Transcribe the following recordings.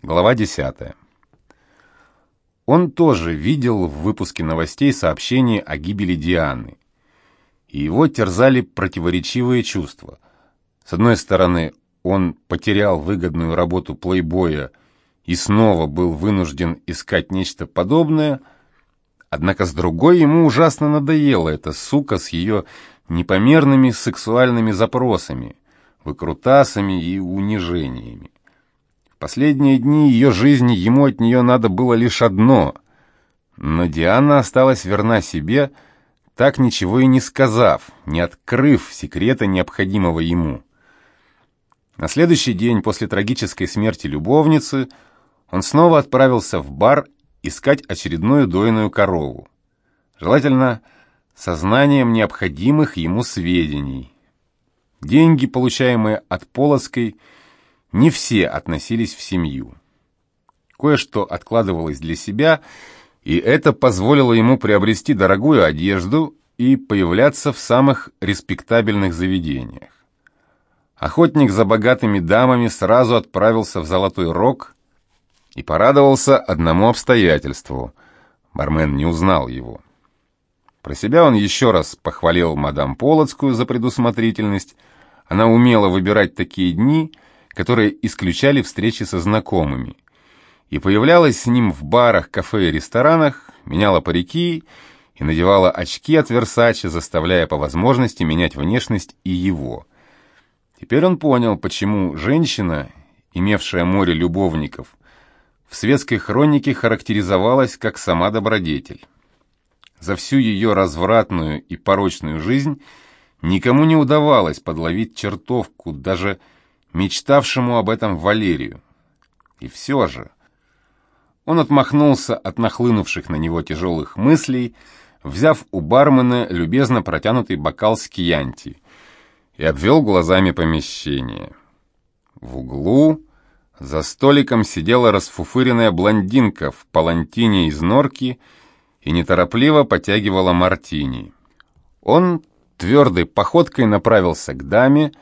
Глава 10. Он тоже видел в выпуске новостей сообщение о гибели Дианы. И его терзали противоречивые чувства. С одной стороны, он потерял выгодную работу плейбоя и снова был вынужден искать нечто подобное, однако с другой ему ужасно надоела эта сука с ее непомерными сексуальными запросами, выкрутасами и унижениями последние дни ее жизни ему от нее надо было лишь одно. Но Диана осталась верна себе, так ничего и не сказав, не открыв секрета необходимого ему. На следующий день после трагической смерти любовницы он снова отправился в бар искать очередную дойную корову. Желательно сознанием необходимых ему сведений. Деньги, получаемые от Полоцкой, не все относились в семью. Кое-что откладывалось для себя, и это позволило ему приобрести дорогую одежду и появляться в самых респектабельных заведениях. Охотник за богатыми дамами сразу отправился в Золотой Рог и порадовался одному обстоятельству. Бармен не узнал его. Про себя он еще раз похвалил мадам Полоцкую за предусмотрительность. Она умела выбирать такие дни — которые исключали встречи со знакомыми, и появлялась с ним в барах, кафе и ресторанах, меняла парики и надевала очки от Версаче, заставляя по возможности менять внешность и его. Теперь он понял, почему женщина, имевшая море любовников, в светской хронике характеризовалась как сама добродетель. За всю ее развратную и порочную жизнь никому не удавалось подловить чертовку, даже мечтавшему об этом Валерию. И все же... Он отмахнулся от нахлынувших на него тяжелых мыслей, взяв у бармена любезно протянутый бокал с кьянти и обвел глазами помещение. В углу за столиком сидела расфуфыренная блондинка в палантине из норки и неторопливо потягивала мартини. Он твердой походкой направился к даме,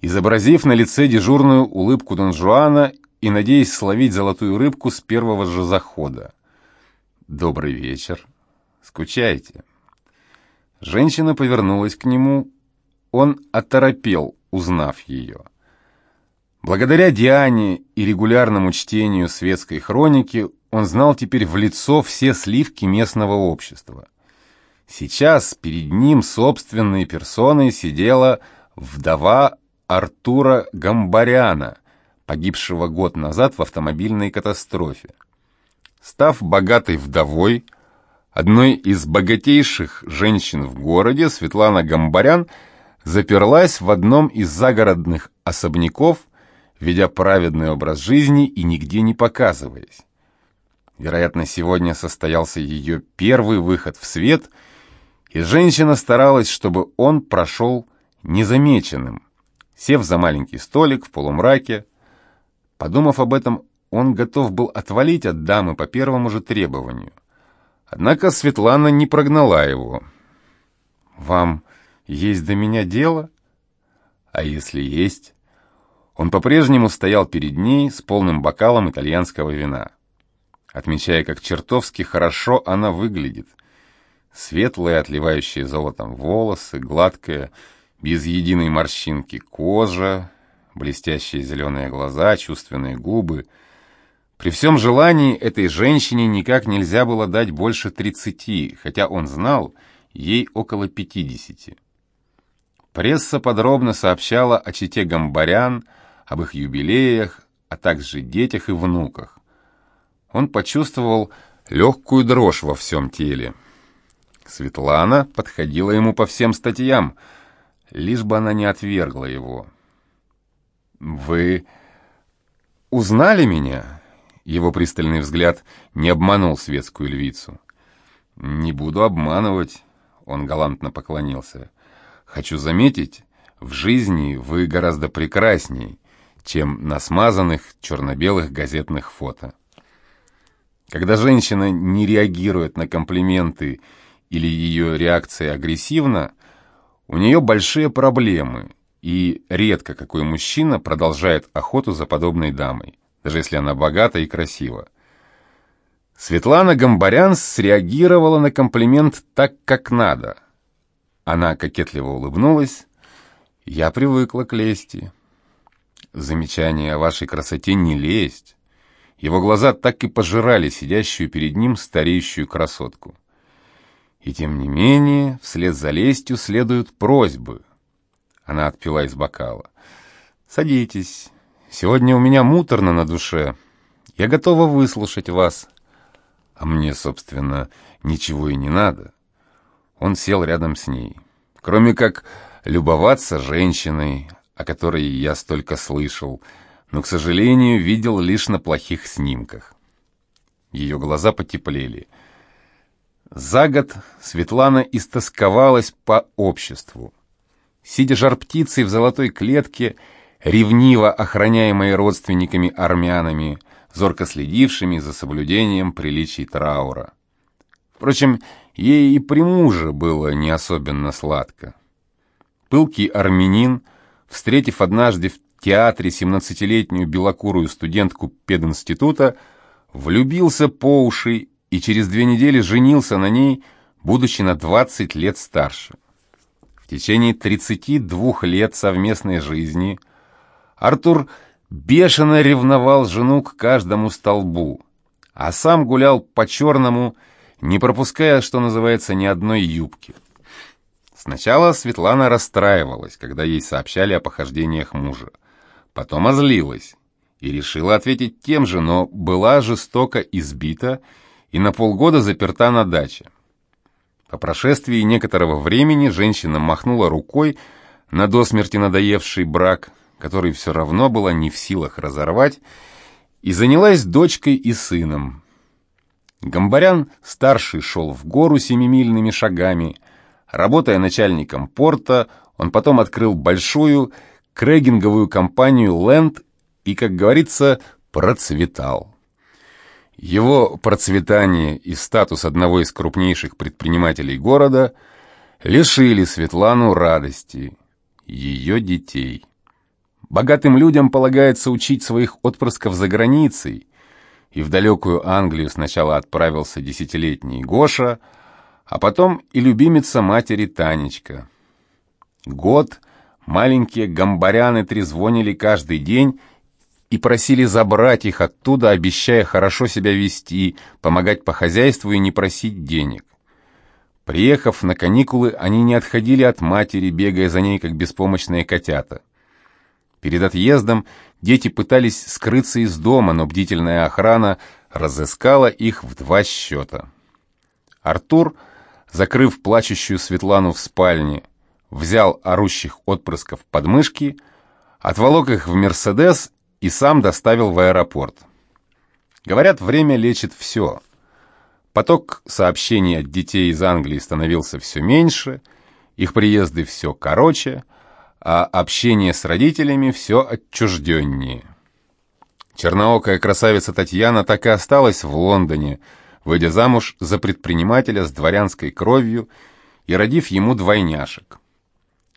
изобразив на лице дежурную улыбку Дон Жуана и надеясь словить золотую рыбку с первого же захода. «Добрый вечер. Скучаете?» Женщина повернулась к нему. Он оторопел, узнав ее. Благодаря Диане и регулярному чтению светской хроники он знал теперь в лицо все сливки местного общества. Сейчас перед ним собственной персоной сидела вдова Артура Гамбаряна, погибшего год назад в автомобильной катастрофе. Став богатой вдовой, одной из богатейших женщин в городе, Светлана Гамбарян заперлась в одном из загородных особняков, ведя праведный образ жизни и нигде не показываясь. Вероятно, сегодня состоялся ее первый выход в свет, и женщина старалась, чтобы он прошел незамеченным. Сев за маленький столик в полумраке, подумав об этом, он готов был отвалить от дамы по первому же требованию. Однако Светлана не прогнала его. «Вам есть до меня дело?» «А если есть?» Он по-прежнему стоял перед ней с полным бокалом итальянского вина, отмечая, как чертовски хорошо она выглядит. Светлые, отливающие золотом волосы, гладкая, без единой морщинки кожа, блестящие зеленые глаза, чувственные губы. При всем желании этой женщине никак нельзя было дать больше тридцати, хотя он знал, ей около пятидесяти. Пресса подробно сообщала о чете Гамбарян, об их юбилеях, а также детях и внуках. Он почувствовал легкую дрожь во всем теле. Светлана подходила ему по всем статьям — лишь бы она не отвергла его. «Вы узнали меня?» Его пристальный взгляд не обманул светскую львицу. «Не буду обманывать», — он галантно поклонился. «Хочу заметить, в жизни вы гораздо прекрасней, чем на смазанных черно-белых газетных фото. Когда женщина не реагирует на комплименты или ее реакция агрессивна, у нее большие проблемы, и редко какой мужчина продолжает охоту за подобной дамой, даже если она богата и красива. Светлана Гамбарян среагировала на комплимент так, как надо. Она кокетливо улыбнулась. «Я привыкла к лести». Замечание о вашей красоте не лесть. Его глаза так и пожирали сидящую перед ним стареющую красотку. И тем не менее, вслед за лестью следуют просьбы. Она отпила из бокала. «Садитесь. Сегодня у меня муторно на душе. Я готова выслушать вас. А мне, собственно, ничего и не надо». Он сел рядом с ней. Кроме как любоваться женщиной, о которой я столько слышал, но, к сожалению, видел лишь на плохих снимках. Ее глаза потеплели. За год Светлана истосковалась по обществу. Сидя жар-птицей в золотой клетке, ревниво охраняемой родственниками-армянами, зорко следившими за соблюдением приличий траура. Впрочем, ей и при муже было не особенно сладко. Пылкий армянин — встретив однажды в театре семнадцатилетнюю белокурую студентку пединститута, влюбился по уши и через две недели женился на ней, будучи на 20 лет старше. В течение 32 лет совместной жизни Артур бешено ревновал жену к каждому столбу, а сам гулял по черному, не пропуская, что называется, ни одной юбки. Сначала Светлана расстраивалась, когда ей сообщали о похождениях мужа. Потом озлилась и решила ответить тем же, но была жестоко избита и на полгода заперта на даче. По прошествии некоторого времени женщина махнула рукой на до смерти надоевший брак, который все равно была не в силах разорвать, и занялась дочкой и сыном. Гамбарян старший шел в гору семимильными шагами, Работая начальником порта, он потом открыл большую крегинговую компанию «Ленд» и, как говорится, процветал. Его процветание и статус одного из крупнейших предпринимателей города лишили Светлану радости, ее детей. Богатым людям полагается учить своих отпрысков за границей, и в далекую Англию сначала отправился десятилетний Гоша – а потом и любимица матери Танечка. Год маленькие гамбаряны трезвонили каждый день и просили забрать их оттуда, обещая хорошо себя вести, помогать по хозяйству и не просить денег. Приехав на каникулы, они не отходили от матери, бегая за ней, как беспомощные котята. Перед отъездом дети пытались скрыться из дома, но бдительная охрана разыскала их в два счета. Артур закрыв плачущую Светлану в спальне, взял орущих отпрысков под мышки, отволок их в «Мерседес» и сам доставил в аэропорт. Говорят, время лечит все. Поток сообщений от детей из Англии становился все меньше, их приезды все короче, а общение с родителями все отчужденнее. Черноокая красавица Татьяна так и осталась в Лондоне, выйдя замуж за предпринимателя с дворянской кровью и родив ему двойняшек.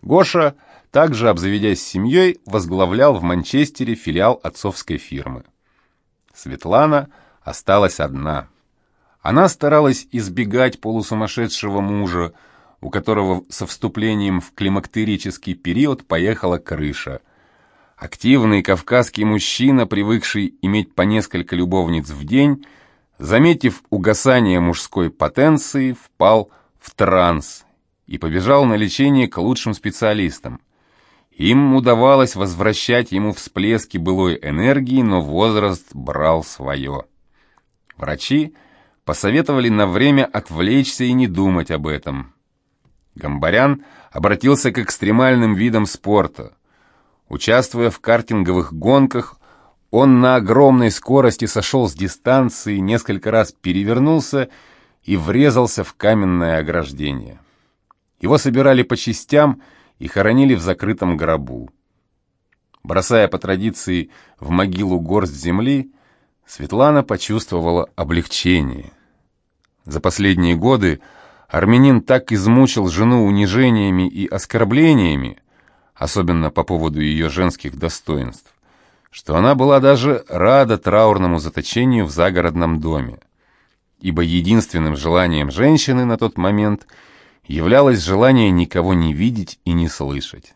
Гоша, также обзаведясь семьей, возглавлял в Манчестере филиал отцовской фирмы. Светлана осталась одна. Она старалась избегать полусумасшедшего мужа, у которого со вступлением в климактерический период поехала крыша. Активный кавказский мужчина, привыкший иметь по несколько любовниц в день, заметив угасание мужской потенции, впал в транс и побежал на лечение к лучшим специалистам. Им удавалось возвращать ему всплески былой энергии, но возраст брал свое. Врачи посоветовали на время отвлечься и не думать об этом. Гамбарян обратился к экстремальным видам спорта. Участвуя в картинговых гонках, он на огромной скорости сошел с дистанции, несколько раз перевернулся и врезался в каменное ограждение. Его собирали по частям и хоронили в закрытом гробу. Бросая по традиции в могилу горсть земли, Светлана почувствовала облегчение. За последние годы армянин так измучил жену унижениями и оскорблениями, особенно по поводу ее женских достоинств, что она была даже рада траурному заточению в загородном доме, ибо единственным желанием женщины на тот момент являлось желание никого не видеть и не слышать.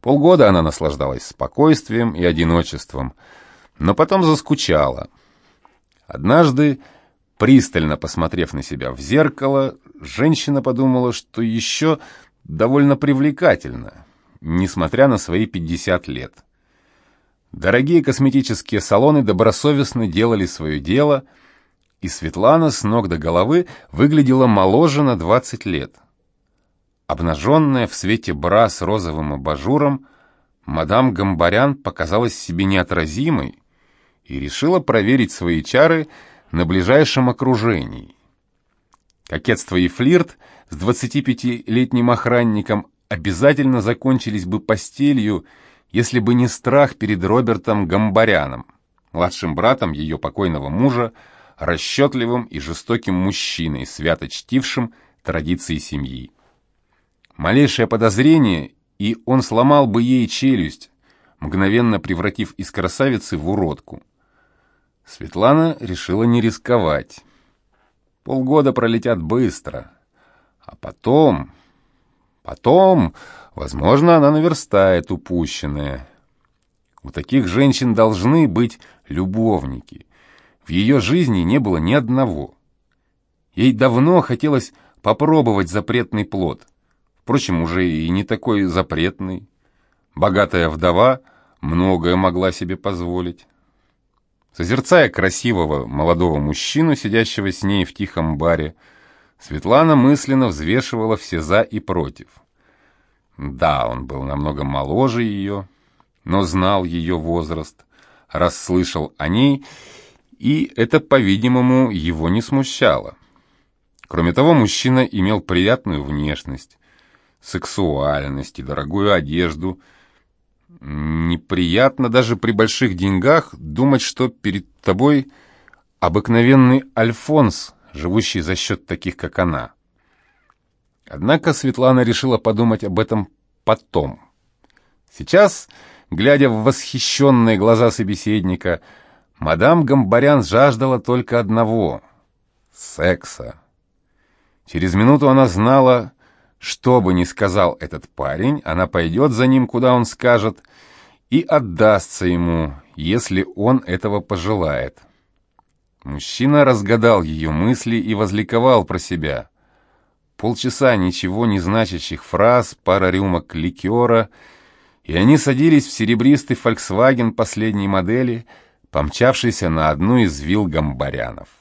Полгода она наслаждалась спокойствием и одиночеством, но потом заскучала. Однажды, пристально посмотрев на себя в зеркало, женщина подумала, что еще довольно привлекательна, несмотря на свои 50 лет. Дорогие косметические салоны добросовестно делали свое дело, и Светлана с ног до головы выглядела моложе на 20 лет. Обнаженная в свете бра с розовым абажуром, мадам Гамбарян показалась себе неотразимой и решила проверить свои чары на ближайшем окружении. Кокетство и флирт с 25-летним охранником обязательно закончились бы постелью, если бы не страх перед Робертом Гамбаряном, младшим братом ее покойного мужа, расчетливым и жестоким мужчиной, свято чтившим традиции семьи. Малейшее подозрение, и он сломал бы ей челюсть, мгновенно превратив из красавицы в уродку. Светлана решила не рисковать. Полгода пролетят быстро. А потом... Потом, возможно, она наверстает упущенное. У таких женщин должны быть любовники. В ее жизни не было ни одного. Ей давно хотелось попробовать запретный плод. Впрочем, уже и не такой запретный. Богатая вдова многое могла себе позволить. Созерцая красивого молодого мужчину, сидящего с ней в тихом баре, Светлана мысленно взвешивала все «за» и «против». Да, он был намного моложе ее, но знал ее возраст, расслышал о ней, и это, по-видимому, его не смущало. Кроме того, мужчина имел приятную внешность, сексуальность и дорогую одежду. Неприятно даже при больших деньгах думать, что перед тобой обыкновенный Альфонс – живущий за счет таких, как она. Однако Светлана решила подумать об этом потом. Сейчас, глядя в восхищенные глаза собеседника, мадам Гамбарян жаждала только одного — секса. Через минуту она знала, что бы ни сказал этот парень, она пойдет за ним, куда он скажет, и отдастся ему, если он этого пожелает. Мужчина разгадал ее мысли и возликовал про себя. Полчаса ничего не значащих фраз, пара рюмок ликера, и они садились в серебристый «Фольксваген» последней модели, помчавшийся на одну из вилл гамбарянов.